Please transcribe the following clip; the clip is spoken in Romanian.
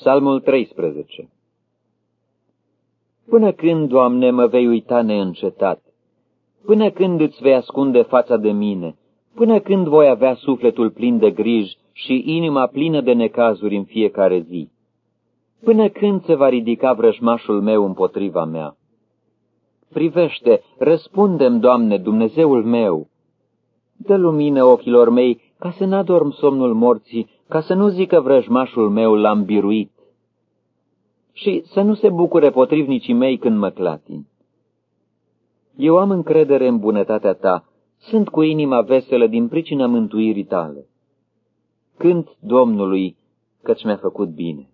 Psalmul 13 Până când, Doamne, mă vei uita neîncetat? Până când îți vei ascunde fața de mine? Până când voi avea sufletul plin de griji și inima plină de necazuri în fiecare zi? Până când se va ridica vrăjmașul meu împotriva mea? Privește, răspundem, Doamne, Dumnezeul meu! Dă lumină ochilor mei ca să n-adorm somnul morții, ca să nu zică vrăjmașul meu l-am biruit și să nu se bucure potrivnicii mei când mă clatin. Eu am încredere în bunătatea ta, sunt cu inima veselă din pricina mântuirii tale. Cânt Domnului, căci mi-a făcut bine.